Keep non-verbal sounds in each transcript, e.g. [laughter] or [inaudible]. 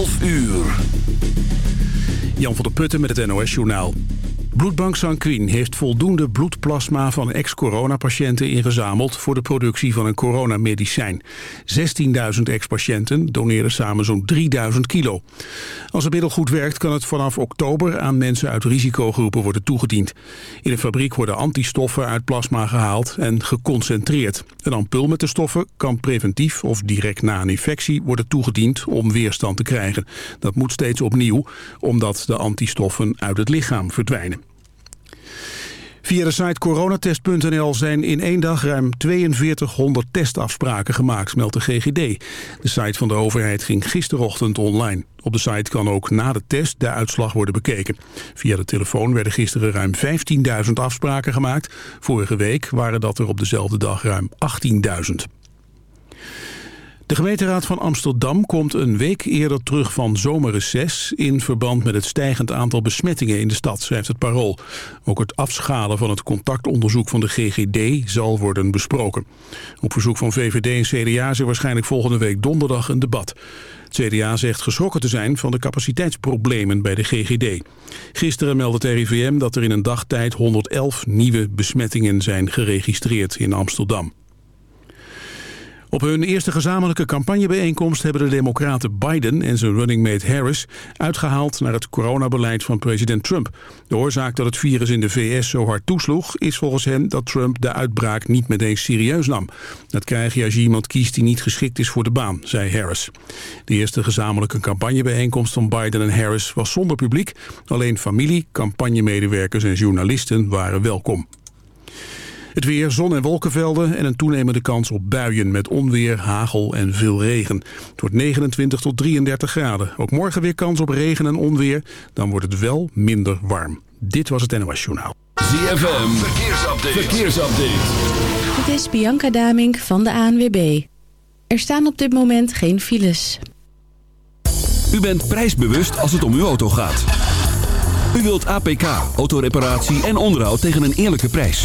12 uur. Jan van der Putten met het NOS-journaal. Bloedbank Sanquin heeft voldoende bloedplasma van ex-coronapatiënten ingezameld voor de productie van een coronamedicijn. 16.000 ex-patiënten doneerden samen zo'n 3000 kilo. Als het middel goed werkt kan het vanaf oktober aan mensen uit risicogroepen worden toegediend. In de fabriek worden antistoffen uit plasma gehaald en geconcentreerd. Een ampul met de stoffen kan preventief of direct na een infectie worden toegediend om weerstand te krijgen. Dat moet steeds opnieuw, omdat de antistoffen uit het lichaam verdwijnen. Via de site coronatest.nl zijn in één dag ruim 4200 testafspraken gemaakt, meldt de GGD. De site van de overheid ging gisterochtend online. Op de site kan ook na de test de uitslag worden bekeken. Via de telefoon werden gisteren ruim 15.000 afspraken gemaakt. Vorige week waren dat er op dezelfde dag ruim 18.000. De gemeenteraad van Amsterdam komt een week eerder terug van zomerreces... in verband met het stijgend aantal besmettingen in de stad, schrijft het Parool. Ook het afschalen van het contactonderzoek van de GGD zal worden besproken. Op verzoek van VVD en CDA is er waarschijnlijk volgende week donderdag een debat. Het CDA zegt geschrokken te zijn van de capaciteitsproblemen bij de GGD. Gisteren meldde het RIVM dat er in een dagtijd 111 nieuwe besmettingen zijn geregistreerd in Amsterdam. Op hun eerste gezamenlijke campagnebijeenkomst hebben de democraten Biden en zijn running mate Harris uitgehaald naar het coronabeleid van president Trump. De oorzaak dat het virus in de VS zo hard toesloeg is volgens hem dat Trump de uitbraak niet meteen serieus nam. Dat krijg je als je iemand kiest die niet geschikt is voor de baan, zei Harris. De eerste gezamenlijke campagnebijeenkomst van Biden en Harris was zonder publiek. Alleen familie, campagnemedewerkers en journalisten waren welkom. Het weer, zon- en wolkenvelden en een toenemende kans op buien met onweer, hagel en veel regen. Het wordt 29 tot 33 graden. Ook morgen weer kans op regen en onweer. Dan wordt het wel minder warm. Dit was het NOS Journaal. ZFM, verkeersupdate. verkeersupdate. Dit is Bianca Damink van de ANWB. Er staan op dit moment geen files. U bent prijsbewust als het om uw auto gaat. U wilt APK, autoreparatie en onderhoud tegen een eerlijke prijs.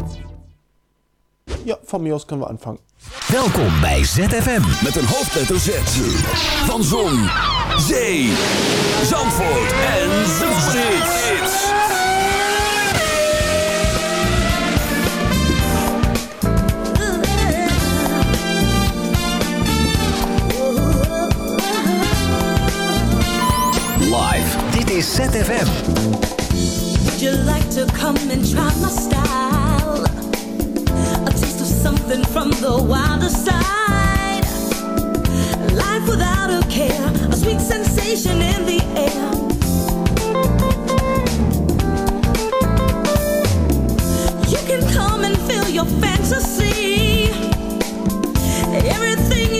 Van mij aus können wir anfangen. Welkom bij ZFM met een hoofdletter Z. Van Zon, Zee, Zandvoort en Zomerhits. Live, dit is ZFM. Would you like to come and try my style? Something from the wilder side. Life without a care, a sweet sensation in the air. You can come and feel your fantasy. Everything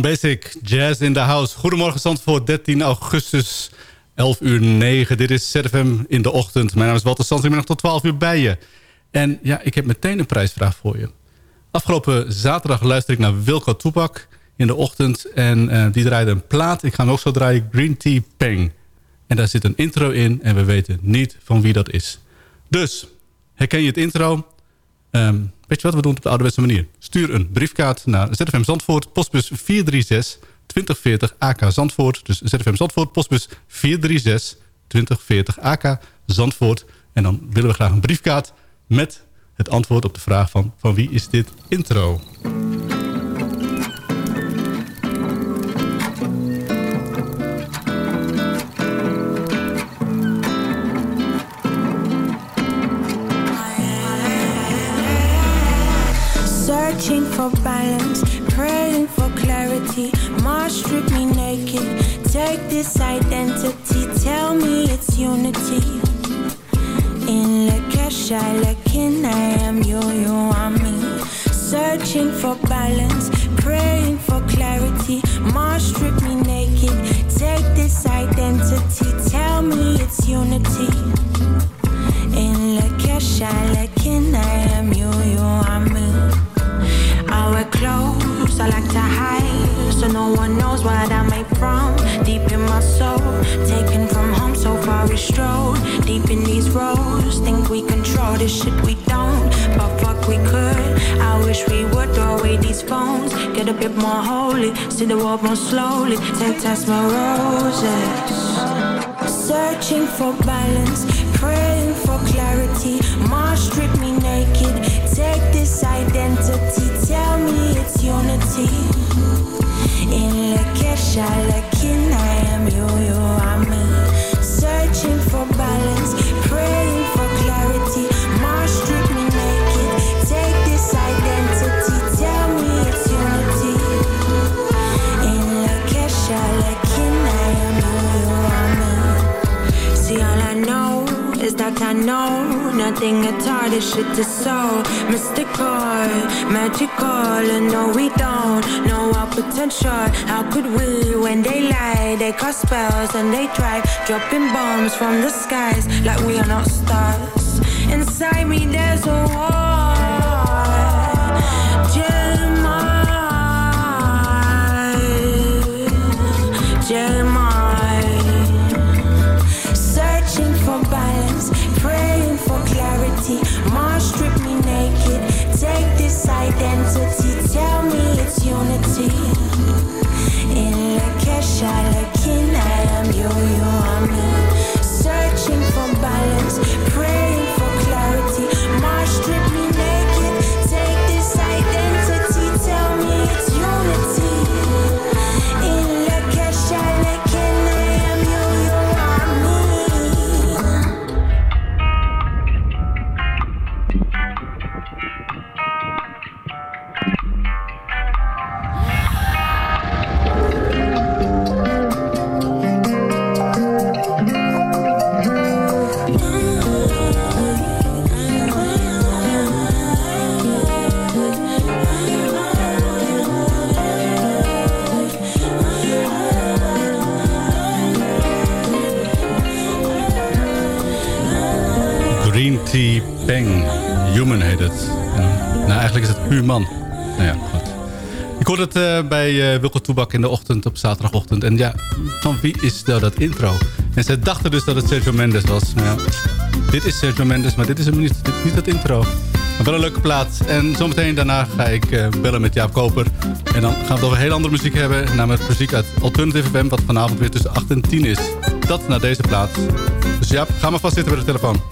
Basic, Jazz in the House. Goedemorgen Zandvoort, 13 augustus, 11 uur 9. Dit is ZFM in de ochtend. Mijn naam is Walter Sands, ik ben nog tot 12 uur bij je. En ja, ik heb meteen een prijsvraag voor je. Afgelopen zaterdag luister ik naar Wilco Toepak in de ochtend. En uh, die draaide een plaat. Ik ga hem ook zo draaien, Green Tea Peng. En daar zit een intro in en we weten niet van wie dat is. Dus, herken je het intro? Um, wat, we doen op de ouderwetse manier. Stuur een briefkaart naar ZFM Zandvoort, postbus 436 2040 AK Zandvoort. Dus ZFM Zandvoort, postbus 436 2040 AK Zandvoort. En dan willen we graag een briefkaart met het antwoord op de vraag van... van wie is dit intro? For balance, praying for clarity. Mars strip me naked. Take this identity, tell me it's unity. In Lakesha, Lakin, I am you, you are me. Searching for balance, praying for clarity. Mars strip me naked. Take this identity, tell me it's unity. In Lakesha, Lakin, I am you, you are me. I wear clothes I like to hide, so no one knows what I'm made from. Deep in my soul, taken from home, so far we strolled. Deep in these roads, think we control this shit we don't, but fuck we could. I wish we would throw away these phones, get a bit more holy, see the world more slowly. Take test my roses. Searching for balance, praying for clarity. Mars strip me naked. Take this identity, tell me it's unity. In Lakesha, Lakin, I am you, you are me. Searching for balance, praying for clarity. Mars strip me naked. Take this identity, tell me it's unity. In Lakesha, Lakin, I am you, you are me. See, all I know is that I know nothing at all. This shit is so mystical, magical, and no, we don't know our potential. How could we, when they lie, they cast spells and they try dropping bombs from the skies like we are not stars. Inside me, there's a war. Peng. Human heet nou, eigenlijk is het puur man. Nou ja, goed. Ik hoorde het eh, bij uh, Wilco Toebak in de ochtend op zaterdagochtend. En ja, van wie is nou dat intro? En ze dachten dus dat het Sergio Mendes was. Maar ja, dit is Sergio Mendes, maar dit is hem niet. Dit is niet dat intro. Maar wel een leuke plaat. En zometeen daarna ga ik eh, bellen met Jaap Koper. En dan gaan we het over heel andere muziek hebben. Namelijk muziek uit Alternative FM, wat vanavond weer tussen 8 en 10 is. Dat naar deze plaat. Dus Jaap, ga maar vast zitten bij de telefoon.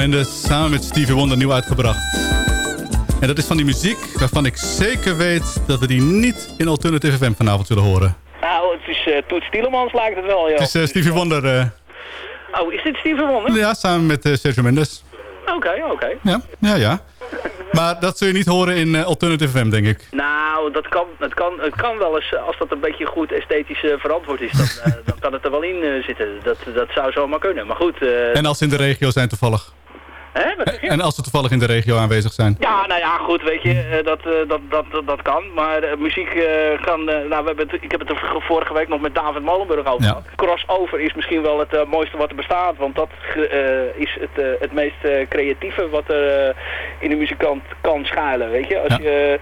Mendes samen met Stevie Wonder nieuw uitgebracht. En dat is van die muziek waarvan ik zeker weet dat we die niet in Alternative FM vanavond zullen horen. Nou, het is uh, Toets Tielemans lijkt het wel, joh. Het is uh, Stevie Wonder. Uh... Oh, is dit Stevie Wonder? Ja, samen met Sergio Mendes. Oké, oké. Ja, ja, ja. Maar dat zul je niet horen in uh, Alternative FM, denk ik. Nou, dat kan, het, kan, het kan wel eens, als dat een beetje goed esthetisch uh, verantwoord is, dan, uh, dan kan het er wel in zitten. Dat, dat zou zomaar kunnen, maar goed. en als ze in de regio zijn toevallig? Hè, en als ze toevallig in de regio aanwezig zijn? Ja, nou ja, goed, weet je, dat, dat, dat, dat, dat kan. Maar muziek kan, nou, we hebben het, ik heb het er vorige week nog met David Molenburg over gehad. Ja. Crossover is misschien wel het mooiste wat er bestaat, want dat is het, het meest creatieve wat er in de muzikant kan schuilen, weet je. Als ja. je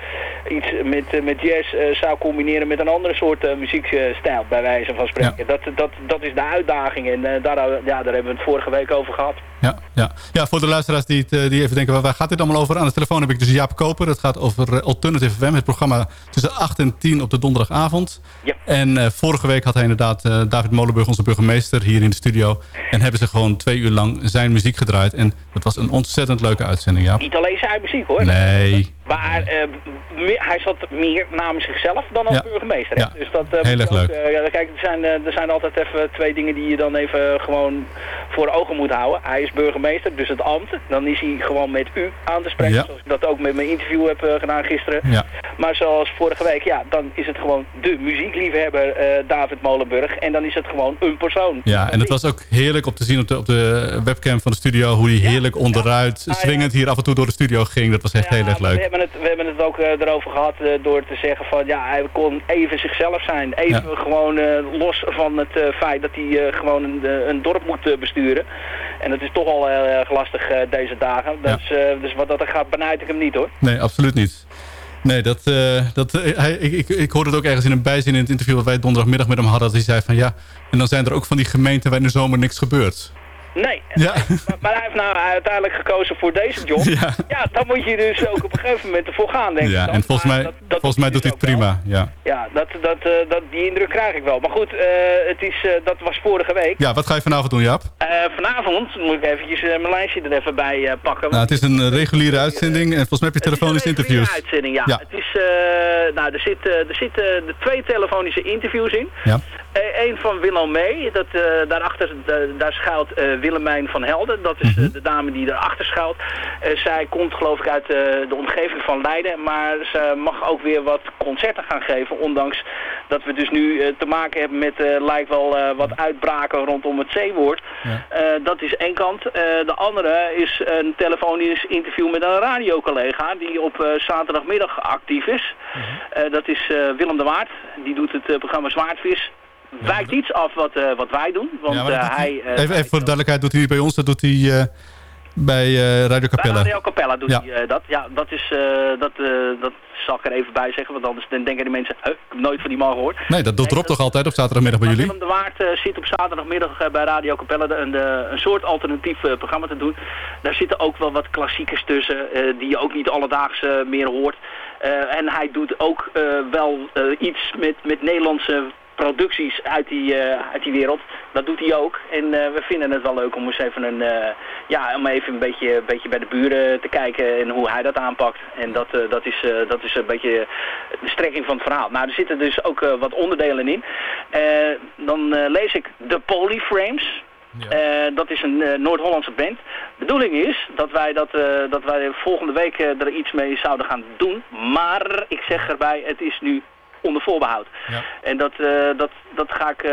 iets met, met jazz zou combineren met een andere soort muziekstijl, bij wijze van spreken. Ja. Dat, dat, dat is de uitdaging en daar, ja, daar hebben we het vorige week over gehad. Ja, ja. ja voor de luisteraars die, het, die even denken, waar gaat dit allemaal over? Aan de telefoon heb ik dus Jaap Koper. Dat gaat over Alternative FM, het programma tussen 8 en 10 op de donderdagavond. Ja. En uh, vorige week had hij inderdaad uh, David Molenburg, onze burgemeester, hier in de studio. En hebben ze gewoon twee uur lang zijn muziek gedraaid. En dat was een ontzettend leuke uitzending, ja. Niet alleen zijn muziek, hoor. Nee. Maar uh, meer, hij zat meer namens zichzelf dan als ja. burgemeester. Ja. Dus dat, Heel erg leuk. ja, kijk, er zijn, er zijn altijd even twee dingen die je dan even gewoon voor ogen moet houden. Hij is burgemeester, dus het ambt. Dan is hij gewoon met u aan te spreken. Zoals ik dat ook met mijn interview heb uh, gedaan gisteren. Ja. Maar zoals vorige week, ja, dan is het gewoon de muziekliefhebber uh, David Molenburg. En dan is het gewoon een persoon. Ja, en het was ook heerlijk om te zien op de, op de webcam van de studio... hoe hij heerlijk onderuit, ja. swingend hier af en toe door de studio ging. Dat was echt heel erg leuk. We hebben het, we hebben het ook uh, erover gehad door te zeggen van... ja, hij kon even zichzelf zijn. Even gewoon los van het feit dat hij gewoon een, een dorp moet besturen. En dat is toch al heel erg lastig deze dagen. Dus, dus wat dat er gaat, benijd ik hem niet hoor. Nee, absoluut niet. Nee, dat, uh, dat, uh, hij, ik, ik, ik hoorde het ook ergens in een bijzin in het interview... wat wij donderdagmiddag met hem hadden. Dat hij zei van ja, en dan zijn er ook van die gemeenten waar in de zomer niks gebeurt. Nee, ja. maar, maar, hij heeft nou uiteindelijk gekozen voor deze job. Ja. ja, dan moet je dus ook op een gegeven moment ervoor gaan, denk ja, ik. Dan. En volgens mij, dat, dat volgens mij doet hij het prima. Ja, ja dat, dat, uh, dat, die indruk krijg ik wel. Maar goed, uh, het is, uh, dat was vorige week. Ja, wat ga je vanavond doen, Jaap? vanavond moet ik eventjes mijn lijstje er even bij pakken. Nou, het is een reguliere uitzending en volgens mij heb je telefonische interviews. Het is een uitzending, ja. ja. Het is, nou, er zitten er zitten twee telefonische interviews in. Ja. Eén van Willem Mee, dat, daarachter daar schuilt Willemijn van Helden. Dat is Mhm. de dame die erachter schuilt. Uh, zij komt geloof ik uit de omgeving van Leiden. Maar ze mag ook weer wat concerten gaan geven. Ondanks dat we dus nu te maken hebben met lijkt wel wat uitbraken rondom het zeewoord. Ja. dat is één kant. de andere is een telefonisch interview met een radiocollega. Die op zaterdagmiddag actief is. Mhm. dat is Willem de Waard. Die doet het programma Zwaardvis wijkt iets af wat, uh, wat wij doen. Want ja, uh, hij... Uh, even, even voor de duidelijkheid, doet hij bij ons, dat doet hij bij Radio Capella. Bij Radio Capella doet ja. hij dat. Ja, dat is, dat, dat zal ik er even bij zeggen, want anders dan denken die mensen, huh, ik heb nooit van die man gehoord. Nee, dat, dat dropt toch altijd op zaterdagmiddag bij jullie? Willem de Waard zit op zaterdagmiddag bij Radio Capella een, een soort alternatief programma te doen. Daar zitten ook wel wat klassiekers tussen, die je ook niet alledaags meer hoort. en hij doet ook wel iets met, met Nederlandse producties uit die, uh, uit die wereld. Dat doet hij ook. En uh, we vinden het wel leuk om eens even een, uh, ja, om even een beetje, beetje bij de buren te kijken en hoe hij dat aanpakt. En dat, dat, is, dat is een beetje de strekking van het verhaal. Nou, er zitten dus ook wat onderdelen in. dan lees ik de Polyframes. Ja. dat is een Noord-Hollandse band. De bedoeling is dat wij, dat, dat wij volgende week er iets mee zouden gaan doen. Maar ik zeg erbij, het is nu onder voorbehoud. Ja. En dat, uh, dat, dat ga ik uh,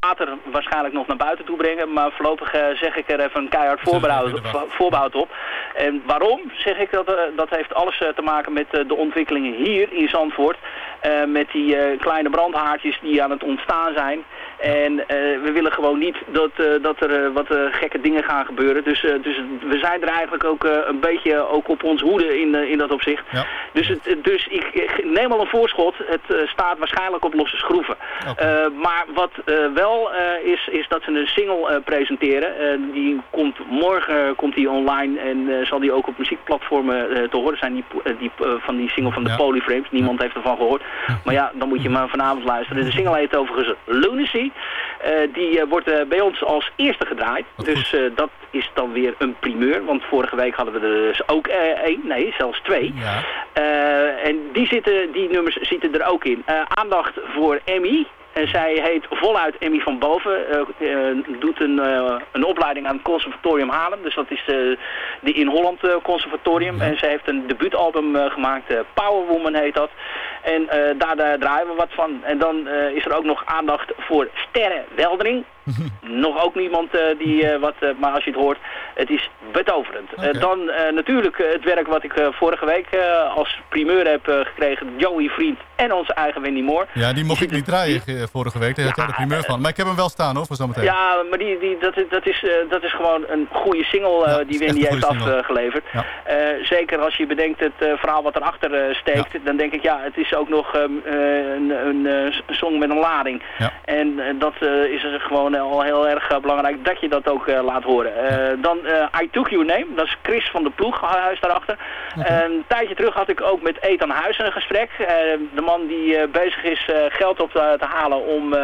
later waarschijnlijk nog naar buiten toe brengen. Maar voorlopig uh, zeg ik er even een keihard voorbehoud, voorbehoud op. En waarom zeg ik dat? dat heeft alles te maken met de ontwikkelingen hier in Zandvoort. Met die kleine brandhaartjes die aan het ontstaan zijn. En we willen gewoon niet dat, dat er wat gekke dingen gaan gebeuren. Dus, dus we zijn er eigenlijk ook een beetje ook op ons hoede in, in dat opzicht. Ja. Dus, het, dus ik, neem al een voorschot. Het, staat waarschijnlijk op losse schroeven. Eh, maar wat eh, wel eh, is, is dat ze een single eh, presenteren. Eh, die komt, morgen komt die online en eh, zal die ook op muziekplatformen eh, te horen zijn. Die, eh, die, eh, van die single van de Ja. Polyframes. Niemand heeft ervan gehoord. Maar ja, dan moet je maar vanavond luisteren. De single heet overigens Lunacy. Eh, die eh, wordt eh, bij ons als eerste gedraaid. Dus dat is dan weer een primeur. Want vorige week hadden we er dus ook één. Nee, zelfs twee. Ja. En die, zitten, die nummers zitten er ook in. Aandacht voor Emmy. En zij heet voluit Emmy van Boven. eh, eh, doet een, eh, een opleiding aan het Conservatorium Haarlem. Dus dat is de, de In Holland Conservatorium. En zij heeft een debuutalbum gemaakt. Power Woman heet dat. En daar, daar draaien we wat van. En dan is er ook nog aandacht voor Sterre Weldering. [laughs] nog ook niemand eh, die eh, wat, eh, maar als je het hoort, het is betoverend. Dan natuurlijk het werk wat ik vorige week als primeur heb gekregen, Joey Vriend en onze eigen Wendy Moore. Ja, die mocht ik niet draaien vorige week. Daar had jij de primeur van. Maar ik heb hem wel staan hoor, voor zometeen. Ja, maar die, die, dat, is- dat, is, dat is gewoon een goede single die Wendy heeft single. afgeleverd. Ja. Zeker als je bedenkt het verhaal wat erachter steekt, dan denk ik ja, het is ook nog ehm, eh, een, een, song met een lading. Ja. En dat is er gewoon al heel erg eh, belangrijk dat je dat ook eh, laat horen. Eh, Dan I Took Your Name, dat is Chris van de Ploeg, huis daarachter. Een tijdje terug had ik ook met Ethan Huizen een gesprek. De man die bezig is geld op te, te halen om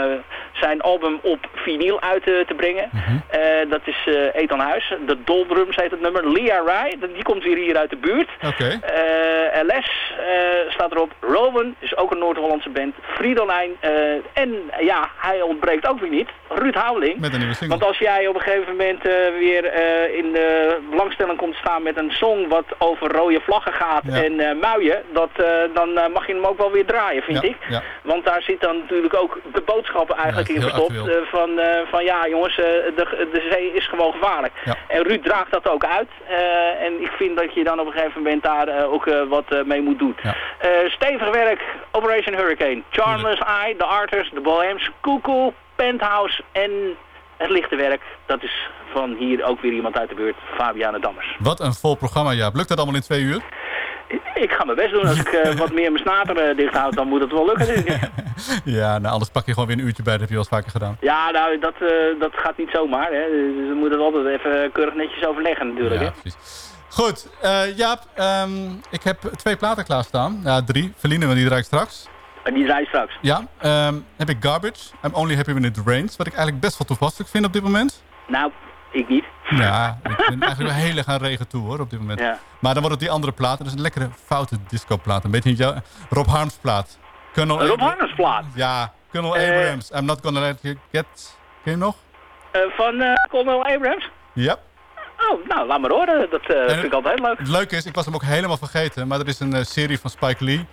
zijn album op vinyl uit te, te brengen. Eh, dat is Ethan Huis, de Doldrums heet het nummer. Lia Rai, die komt weer hier uit de buurt. LS staat erop. Rowan is ook een Noord-Hollandse band. Fridolijn. en ja, hij ontbreekt ook weer niet. Ruud Houweling. Met een nieuwe single. Want als jij op een gegeven moment eh, weer eh, in de belangstelling komt staan met een song wat over rode vlaggen gaat Ja. en eh muien, dat, dan mag je hem ook wel weer draaien, vind Ja, ik. ja. Want daar zit dan natuurlijk ook de boodschappen eigenlijk in verstopt. van, van ja jongens, de, de zee is gewoon gevaarlijk. En Ruud draagt dat ook uit. en ik vind dat je dan op een gegeven moment daar ook wat mee moet doen. Stevig werk, Operation Hurricane. Charmless Eye, The Arters, The Bohems, Cuckoo, Penthouse en het lichte werk. Dat is van hier ook weer iemand uit de buurt, Fabiane Dammers. Wat een vol programma, ja. Lukt dat allemaal in twee uur? Ik ga mijn best doen. Als ik eh, wat meer mijn snater eh, dicht houd, dan moet het wel lukken, denk ik. [laughs] Ja, nou, anders pak je gewoon weer een uurtje bij. Dat heb je wel eens vaker gedaan. Ja, nou, dat, eh, dat gaat niet zomaar. Hè. Dus we moeten het altijd even keurig netjes overleggen natuurlijk. Ja, hè. precies. Goed, Jaap, ehm, ik heb twee platen klaarstaan. Ja, drie. Verliezen, want die draai ik straks. En die draai je straks. Ja, ehm, heb ik Garbage. I'm Only Happy When It Rains. Wat ik eigenlijk best wel toepasselijk vind op dit moment. Nou, ik niet. Ja, ik ben eigenlijk wel heel erg aan regen toe hoor, op dit moment. Ja. Maar dan wordt het die andere plaat. Dat is een lekkere foute disco plaat. Een beetje jou, Rob Harms plaat. Colonel Rob Harms plaat? Ja, Colonel Eh. Abrams. I'm not gonna let you get... Ken je hem nog? Eh, van eh Colonel Abrams? Ja. Oh, nou, laat maar horen. Dat vind ik altijd leuk. Het leuke is, ik was hem ook helemaal vergeten. Maar er is een serie van Spike Lee.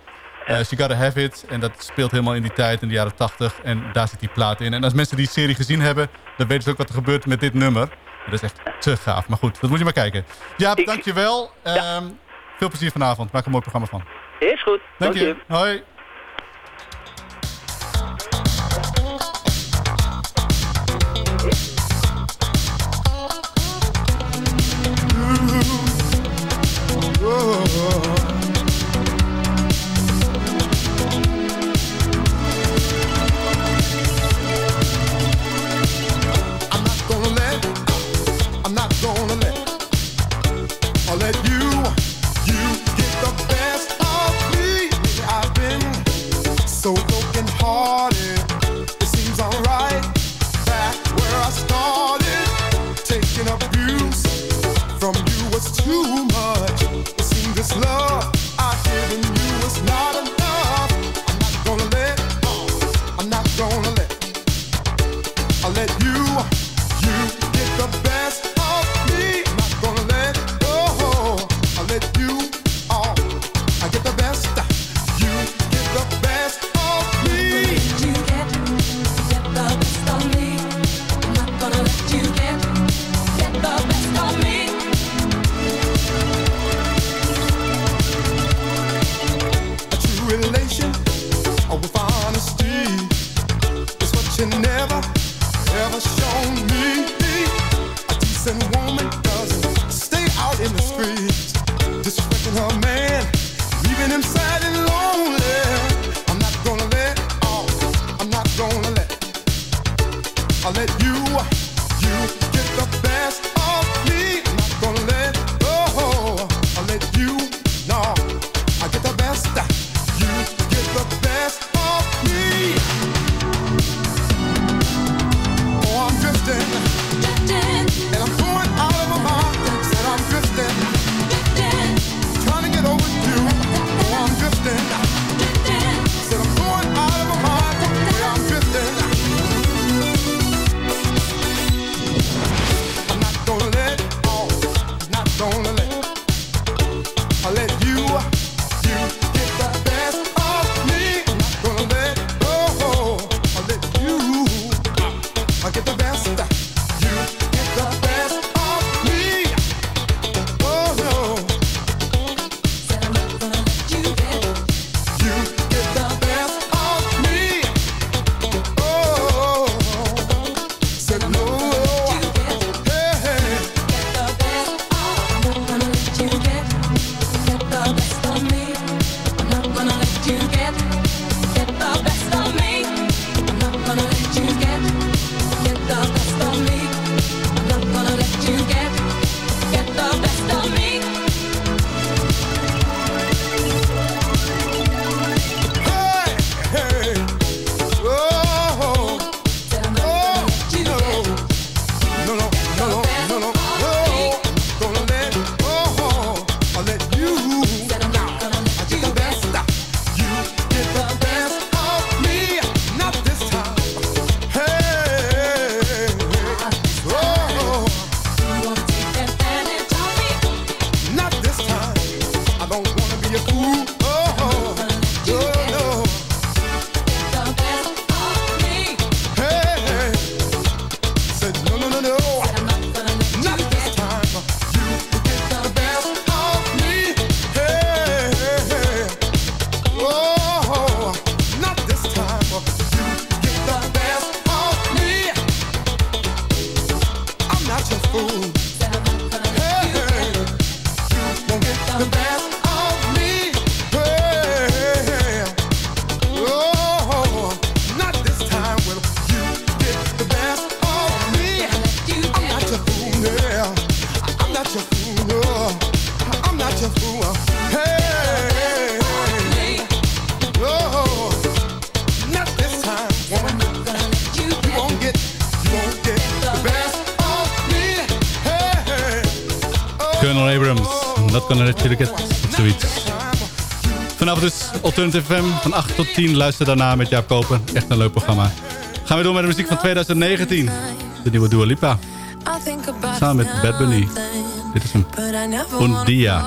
Eh She Gotta Have It. En dat speelt helemaal in die tijd, in de jaren 80. En daar zit die plaat in. En als mensen die serie gezien hebben, dan weten ze ook wat er gebeurt met dit nummer. Dat is echt te gaaf. Maar goed, dat moet je maar kijken. Ja, dankjewel. Ehm Veel plezier vanavond. Maak er een mooi programma van. Is goed. Dank, Dank je. Hoi. Taking abuse from you was too much. It seems this love I've given you is not enough. Colonel Abrams, Not Gonna Let You Get zoiets. Vanavond dus Alternative FM van 8 tot 10. Luister daarna met Jaap Koper. Echt een leuk programma. Gaan we door met de muziek van 2019. De nieuwe Dua Lipa. Samen met Bad Bunny. Dit is een Un Dia.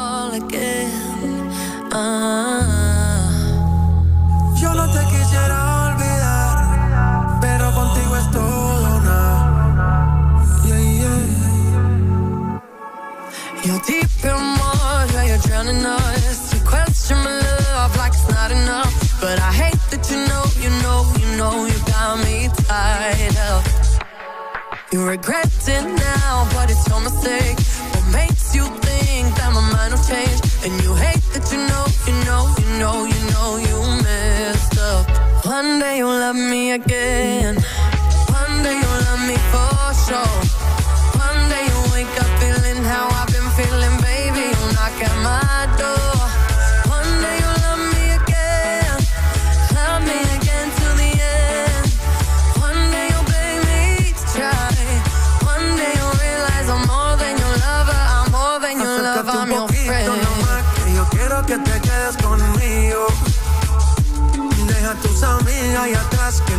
You're deep in water, you're drowning us. You question my love like it's not enough. But I hate that you know, you know, you know, you got me tied up. You regret it now, but it's your mistake. What makes you think that my mind will change? And you hate that you know, you know, you know, you know, you messed up. One day you'll love me again. One day you'll love me for sure.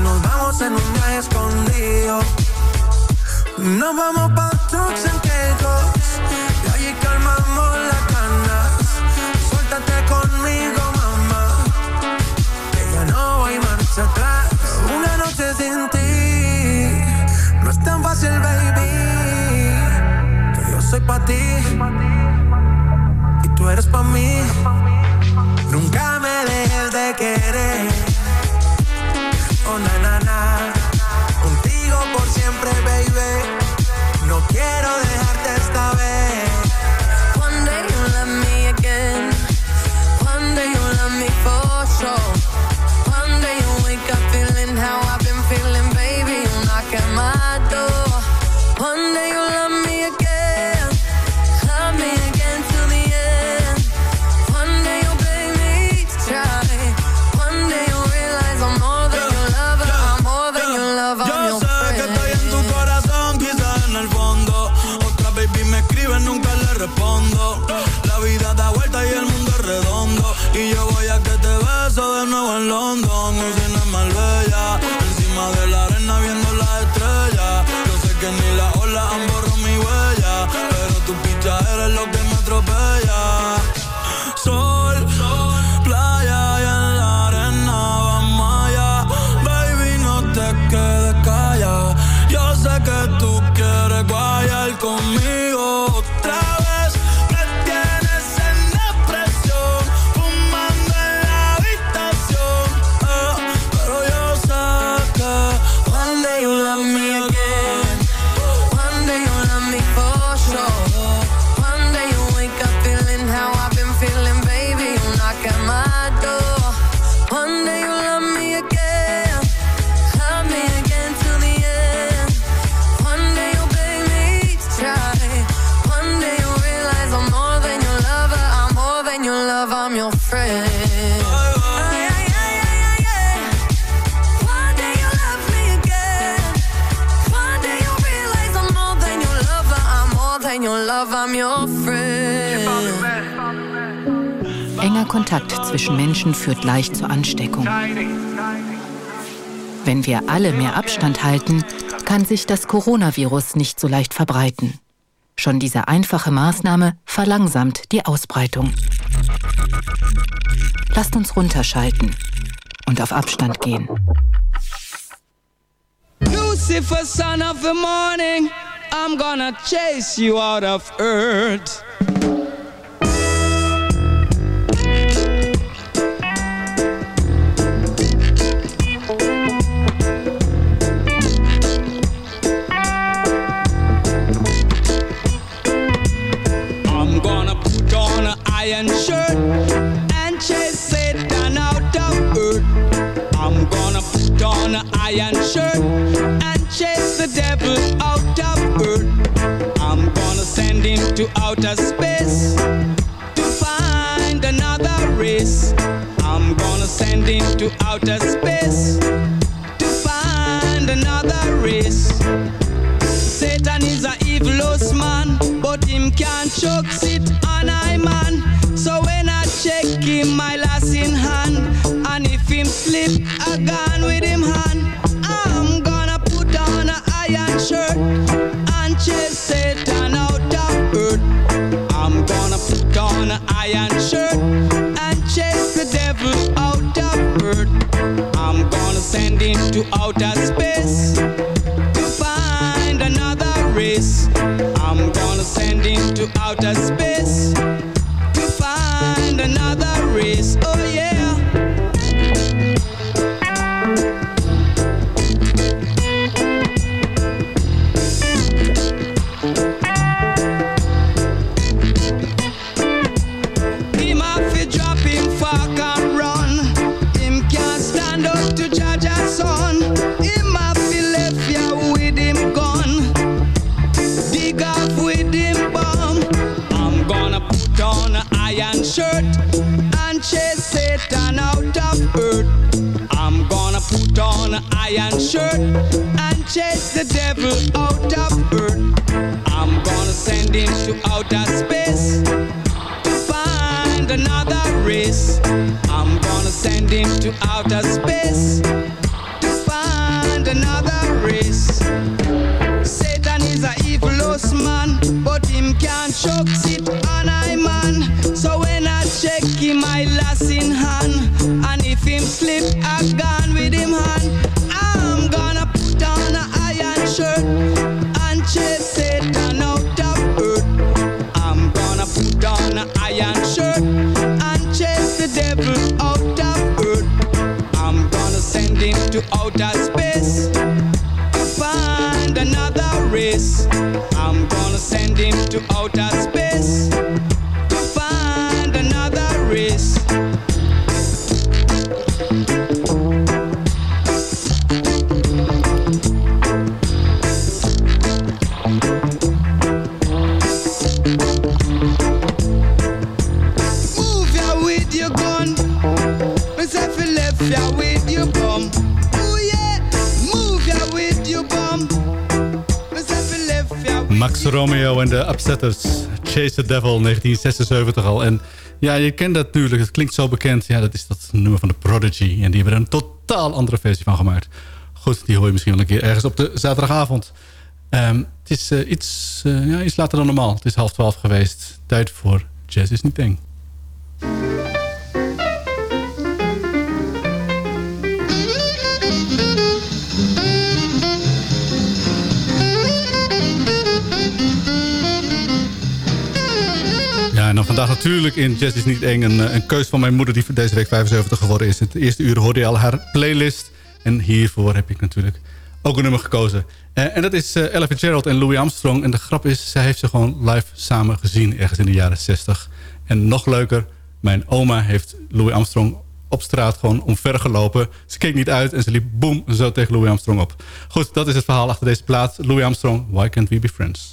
Nos vamos en un viaje escondido. Nos vamos pa' trucks en soy pa' ti y tú eres pa' mí. Nunca me dejes de querer. Enger Kontakt zwischen Menschen führt leicht zur Ansteckung. Wenn wir alle mehr Abstand halten, kann sich das Coronavirus nicht so leicht verbreiten. Schon diese einfache Maßnahme verlangsamt die Ausbreitung. Lasst uns runterschalten und auf Abstand gehen. Lucifer, son of the morning, I'm gonna chase you out of earth. iron shirt and chase Satan out of earth. I'm gonna put on an iron shirt and the devil out of earth. I'm gonna send him to outer space to find another race. I'm gonna send him to outer space to find another race. Satan is a evilous man, but him can't choke sit on I man. So when I check him, my last in hand, and if him slip, I gone with him hand. Iron shirt and chase Satan out of earth. I'm gonna put on a iron shirt and chase the devil out of earth. I'm gonna send him to outer space to find another race. I'm gonna send him to outer space Max Romeo en de Upsetters. Chase the Devil, 1976 al. En ja, je kent dat natuurlijk. Het klinkt zo bekend. Ja, dat is dat nummer van de Prodigy. En die hebben er een totaal andere versie van gemaakt. Goed, die hoor je misschien wel een keer ergens op de zaterdagavond. Ehm, het is eh, iets, eh, ja, iets later dan normaal. Het is half twaalf geweest. Tijd voor Jazz is niet eng. Vandaag natuurlijk in Jazz is niet eng. Een, eh, een keus van mijn moeder die deze week 75 geworden is. Het eerste uur hoorde je al haar playlist. En hiervoor heb ik natuurlijk ook een nummer gekozen. Eh, en dat is uh, Ella Fitzgerald en Louis Armstrong. En de grap is, zij heeft ze gewoon live samen gezien. Ergens in de jaren 60. En nog leuker, mijn oma heeft Louis Armstrong op straat gewoon omvergelopen. Ze keek niet uit en ze liep boem zo tegen Louis Armstrong op. Goed, dat is het verhaal achter deze plaat. Louis Armstrong, Why Can't We Be Friends?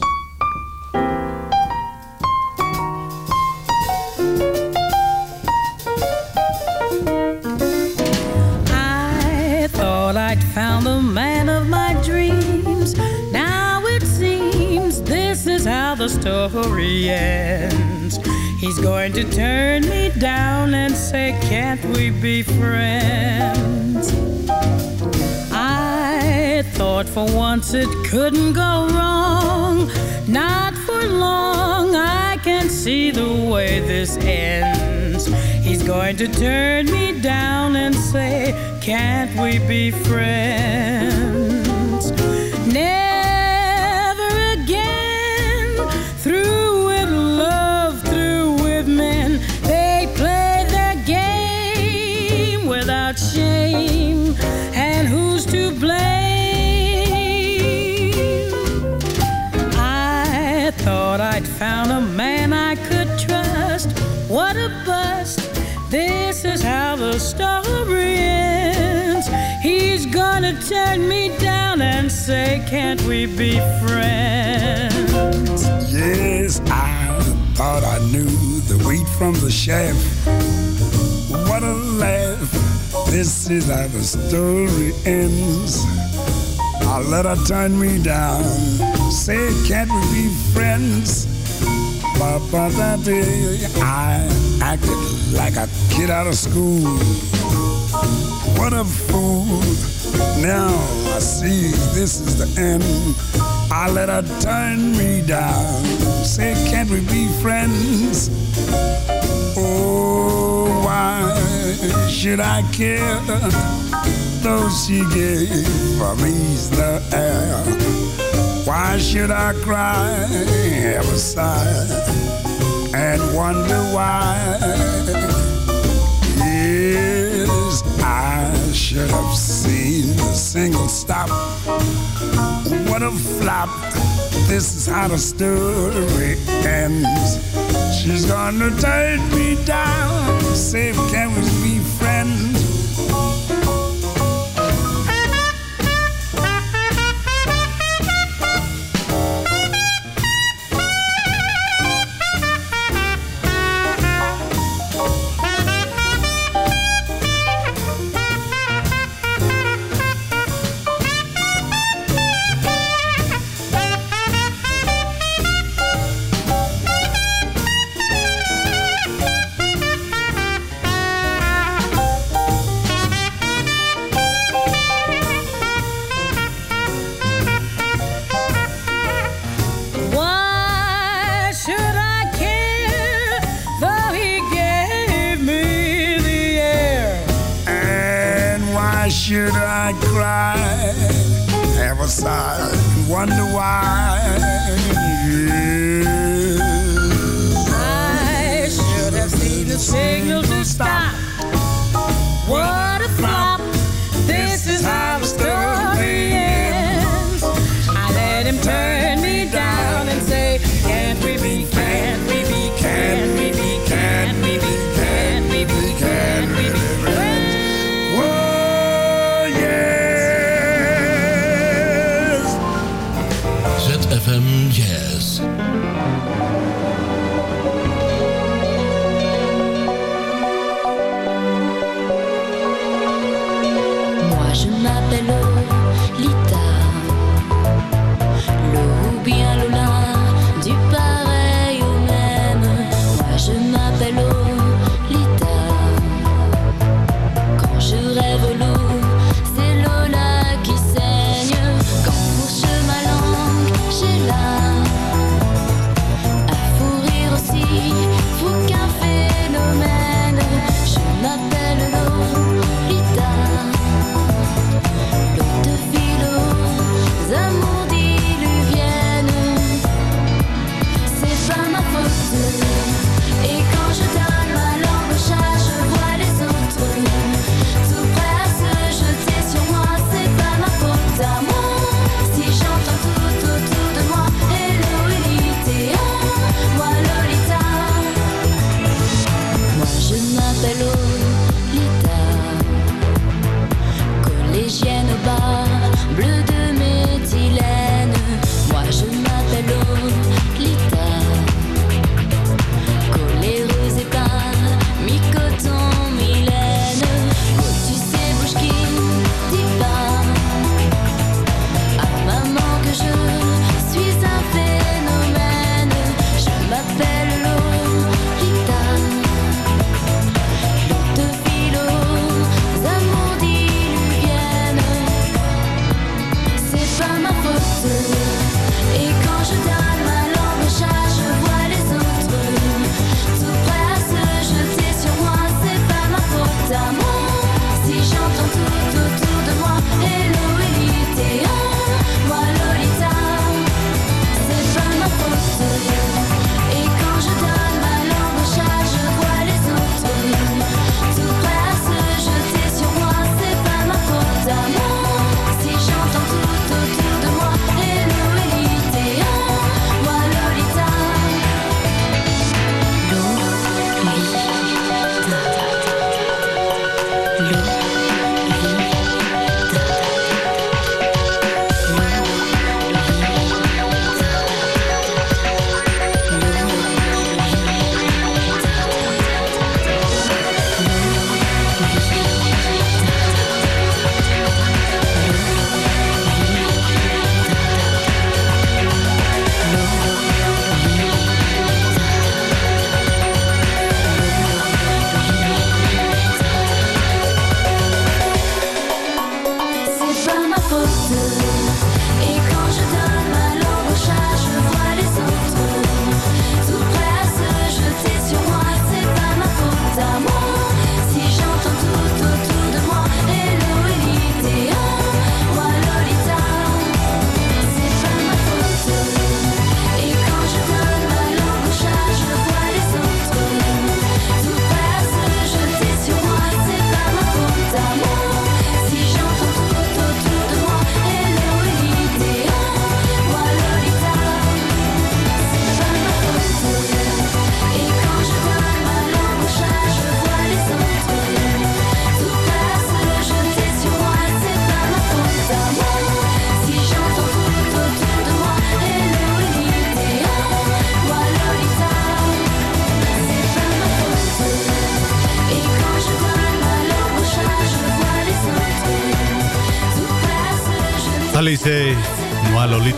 Story ends. He's going to turn me down and say, Can't we be friends? I thought for once it couldn't go wrong. Not for long, I can see the way this ends. He's going to turn me down and say, Can't we be friends? Through with love, through with men. They play their game without shame. And who's to blame? I thought I'd found a man I could trust. What a bust. This is how the story ends. He's gonna turn me down and say, Can't we be friends? Yes, I thought I knew the wheat from the chaff. What a laugh. This is how the story ends. I let her turn me down. Say, can't we be friends? Papa, that day I acted like a kid out of school. What a fool. Now I see this is the end. I let her turn me down. Say, can't we be friends? Oh, why should I care? Though she gave me the air. Why should I cry, have a sigh, and wonder why? I should have seen the single stop. What a flop. This is how the story ends. She's gonna take me down. Say, can we be friends?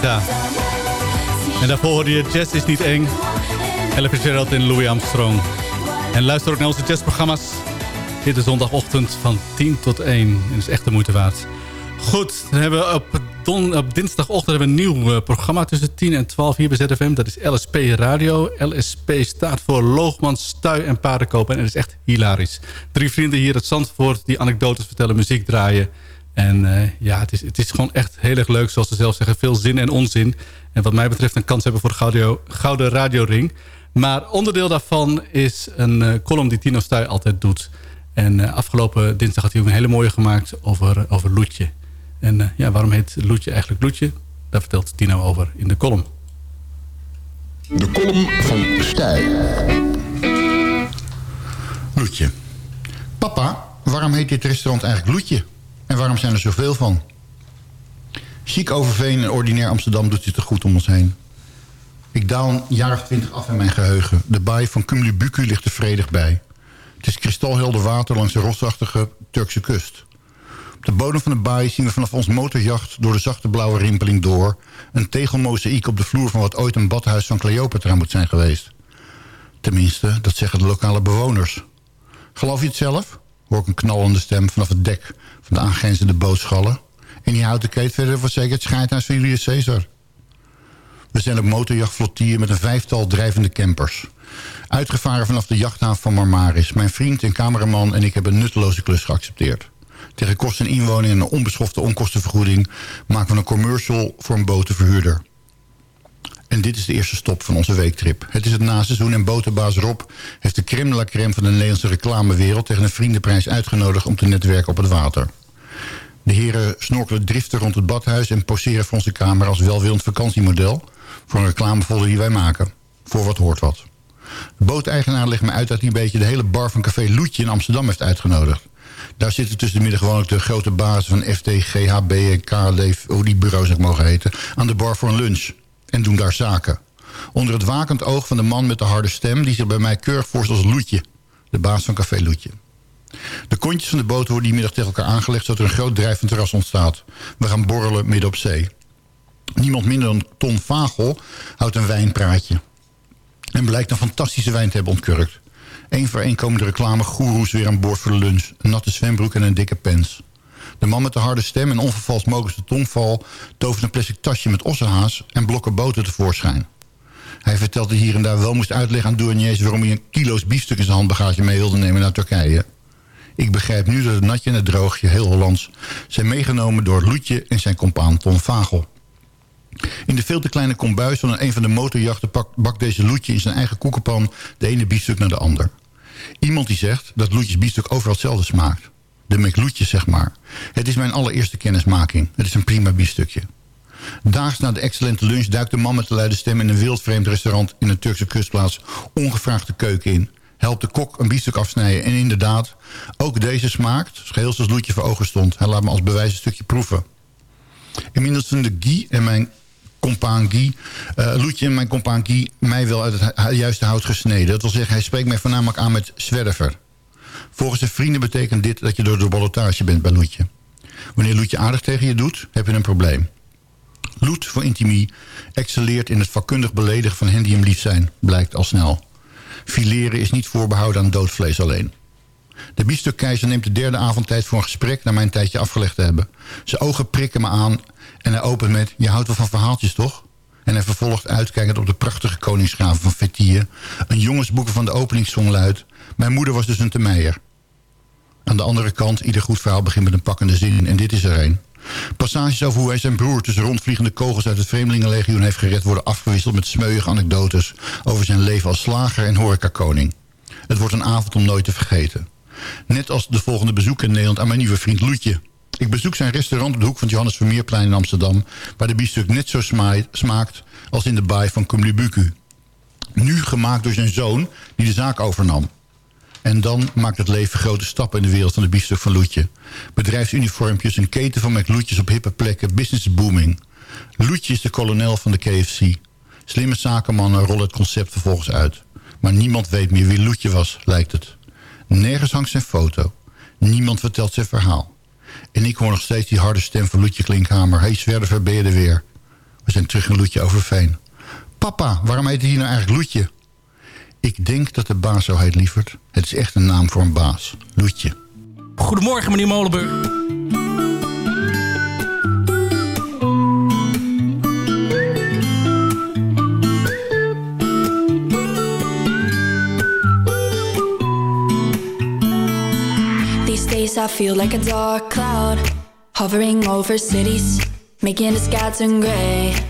En daarvoor hoorde je Jazz is niet eng. Ella Fitzgerald en Louis Armstrong. En luister ook naar onze jazzprogramma's. Dit is zondagochtend van 10 tot 1. En dat is echt de moeite waard. Goed, dan hebben we op, don, op dinsdagochtend hebben we een nieuw eh, programma tussen 10 en 12 hier bij ZFM. Dat is LSP Radio. LSP staat voor Loogman, Stui en Paardenkopen. En het is echt hilarisch. Drie vrienden hier uit Zandvoort die anekdotes vertellen, muziek draaien. En eh, ja, het is, het is gewoon echt heel erg leuk. Zoals ze zelf zeggen, veel zin en onzin. En wat mij betreft een kans hebben voor de Gouden, Gouden Radioring. Maar onderdeel daarvan is een uh, column die Tino Stuy altijd doet. En uh, afgelopen dinsdag had hij ook een hele mooie gemaakt over, over Loetje. En uh, ja, waarom heet Loetje eigenlijk Loetje? Daar vertelt Tino over in de column. De column van Stij. Loetje. Papa, waarom heet dit restaurant eigenlijk Loetje? En waarom zijn er zoveel van? Chic Overveen en ordinair Amsterdam doet dit te goed om ons heen. Ik daal een jaar of twintig af in mijn geheugen. De baai van Cumlibucu ligt er vredig bij. Het is kristalhelder water langs de rotsachtige Turkse kust. Op de bodem van de baai zien we vanaf ons motorjacht... door de zachte blauwe rimpeling door... een tegelmozaïek op de vloer van wat ooit een badhuis van Cleopatra moet zijn geweest. Tenminste, dat zeggen de lokale bewoners. Geloof je het zelf? Hoor ik een knallende stem vanaf het dek van de aangrenzende bootschallen. En die houten keet verder voor het scheidhuis van Julius Caesar. We zijn op motorjachtflotille met een vijftal drijvende campers. Uitgevaren vanaf de jachthaven van Marmaris. Mijn vriend en cameraman en ik hebben een nutteloze klus geaccepteerd. Tegen kosten en inwoning en een onbeschofte onkostenvergoeding... maken we een commercial voor een botenverhuurder. En dit is de eerste stop van onze weektrip. Het is het naseizoen en botenbaas Rob heeft de crème la crème van de Nederlandse reclamewereld... tegen een vriendenprijs uitgenodigd om te netwerken op het water. De heren snorkelen driftig rond het badhuis... en poseren voor onze camera als welwillend vakantiemodel... voor een reclamefolder die wij maken. Voor wat hoort wat. De booteigenaar legt me uit dat hij een beetje de hele bar van Café Loetje in Amsterdam heeft uitgenodigd. Daar zitten tussen de midden gewoon de grote bazen van FT, GHB en KLD... hoe die bureaus ook mogen heten... aan de bar voor een lunch en doen daar zaken. Onder het wakend oog van de man met de harde stem... die zich bij mij keurig voorstelt als Loetje, de baas van Café Loetje. De kontjes van de boot worden die middag tegen elkaar aangelegd... zodat er een groot drijvend terras ontstaat. We gaan borrelen midden op zee. Niemand minder dan Ton Vagel houdt een wijnpraatje. En blijkt een fantastische wijn te hebben ontkurkt. Eén voor één komen de reclamegoeroes weer aan boord voor de lunch. Een natte zwembroek en een dikke pens. De man met de harde stem en onvervals mogelijkste tongval... tovert een plastic tasje met ossenhaas en blokken boter tevoorschijn. Hij vertelt dat hij hier en daar wel moest uitleggen aan douaniers... waarom hij een kilo's biefstuk in zijn handbagage mee wilde nemen naar Turkije. Ik begrijp nu dat het natje en het droogje, heel Hollands... zijn meegenomen door Loetje en zijn compaan Ton Vagel. In de veel te kleine kombuis van een van de motorjachten... bakt deze Loetje in zijn eigen koekenpan de ene biefstuk naar de ander. Iemand die zegt dat Loetjes biefstuk overal hetzelfde smaakt. De McLoetje, zeg maar. Het is mijn allereerste kennismaking. Het is een prima biefstukje. Daags na de excellente lunch duikt de man met de luide stem... in een wildvreemd restaurant in een Turkse kustplaats... ongevraagd de keuken in. Helpt de kok een biefstuk afsnijden. En inderdaad, ook deze smaakt. Geheel zoals Loetje voor ogen stond. Hij laat me als bewijs een stukje proeven. Inmiddels doen de Guy en mijn compaan Guy... Uh, Loetje en mijn compaan Guy mij wel uit het juiste hout gesneden. Dat wil zeggen, hij spreekt mij voornamelijk aan met zwerver. Volgens de vrienden betekent dit dat je door de ballotage bent bij Loetje. Wanneer Loetje aardig tegen je doet, heb je een probleem. Loet voor intimie excelleert in het vakkundig beledigen van hen die hem lief zijn, blijkt al snel. Fileren is niet voorbehouden aan doodvlees alleen. De biefstukkeizer neemt de derde avond tijd voor een gesprek... na mijn tijdje afgelegd te hebben. Zijn ogen prikken me aan en hij opent met... je houdt wel van verhaaltjes, toch? En hij vervolgt uitkijkend op de prachtige koningsgraven van Fethiye. Een jongensboeken van de openingssong luidt... Mijn moeder was dus een Temeijer. Aan de andere kant, ieder goed verhaal begint met een pakkende zin. En dit is er een. Passages over hoe hij zijn broer tussen rondvliegende kogels uit het Vreemdelingenlegioen heeft gered... worden afgewisseld met smeuïge anekdotes over zijn leven als slager en horecakoning. Het wordt een avond om nooit te vergeten. Net als de volgende bezoek in Nederland aan mijn nieuwe vriend Loetje. Ik bezoek zijn restaurant op de hoek van Johannes Vermeerplein in Amsterdam... waar de biefstuk net zo smaakt als in de baai van Kumlibuku. Nu gemaakt door zijn zoon die de zaak overnam. En dan maakt het leven grote stappen in de wereld van de biefstuk van Loetje. Bedrijfsuniformpjes, een keten van McLoetjes op hippe plekken, business booming. Loetje is de kolonel van de KFC. Slimme zakenmannen rollen het concept vervolgens uit. Maar niemand weet meer wie Loetje was, lijkt het. Nergens hangt zijn foto. Niemand vertelt zijn verhaal. En ik hoor nog steeds die harde stem van Loetje Klinkhamer. Hey Zwerver, er weer? We zijn terug in Loetje Overveen. Papa, waarom heet hij nou eigenlijk Loetje? Ik denk dat de baas zo heet, lieverd. Het is echt een naam voor een baas. Loetje. Goedemorgen, meneer Molenburg. These days I feel like a dark cloud hovering over cities, making the sky turn gray.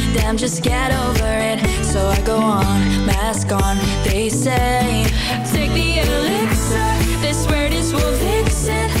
damn, just get over it. So I go on, mask on, they say. Take the elixir, they swear this will fix it.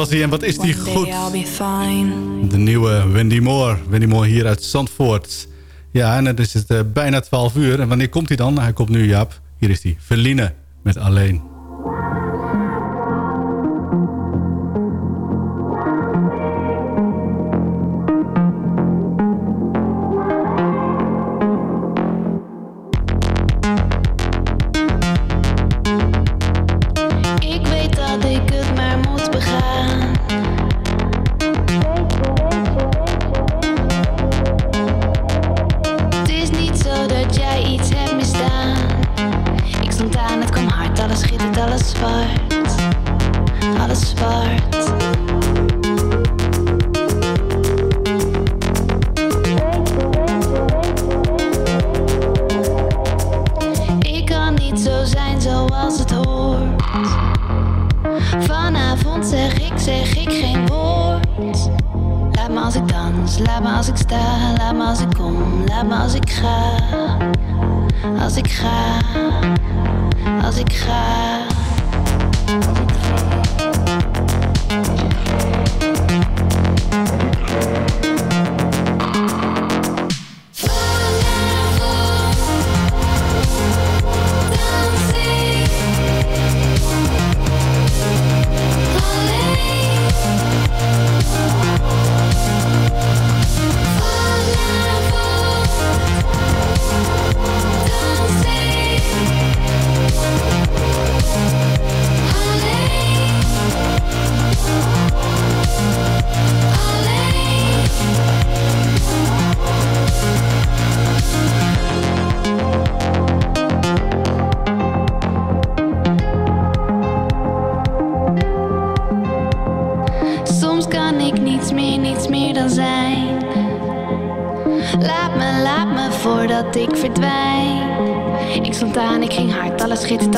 was hij. En wat is die goed? De nieuwe Wendy Moore. Wendy Moore hier uit Zandvoort. Ja, en het is het eh, bijna 12 uur. En wanneer komt hij dan? Hij komt nu, Jaap. Hier is hij. Verline met Alleen.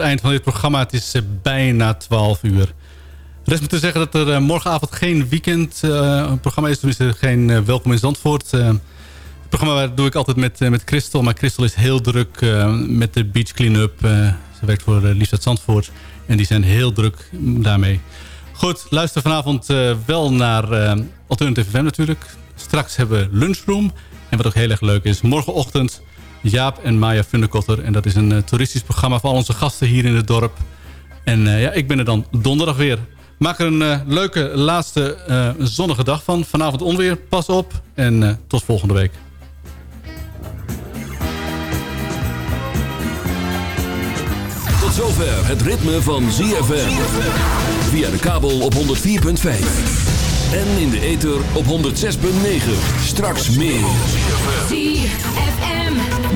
Het eind van dit programma. Het is eh, bijna 12 uur. Rest me te zeggen dat er eh, morgenavond geen weekendprogramma is. Tenminste, geen eh, Welkom in Zandvoort. Eh, het programma doe ik altijd met, eh, met Christel. Maar Christel is heel druk eh, met de beach clean-up. Eh, ze werkt voor uh, Liefst Zandvoort. En die zijn heel druk daarmee. Goed, luister vanavond eh, wel naar eh Alternative FM natuurlijk. Straks hebben we Lunchroom. En wat ook heel erg leuk is, morgenochtend Jaap en Maya Funderkotter. En dat is een eh, toeristisch programma voor al onze gasten hier in het dorp. En eh, ja, ik ben er dan donderdag weer. Maak er een eh, leuke laatste eh, zonnige dag van. Vanavond onweer, pas op. En eh, tot volgende week. Tot zover het ritme van ZFM. Via de kabel op 104.5. En in de ether op 106.9. Straks meer.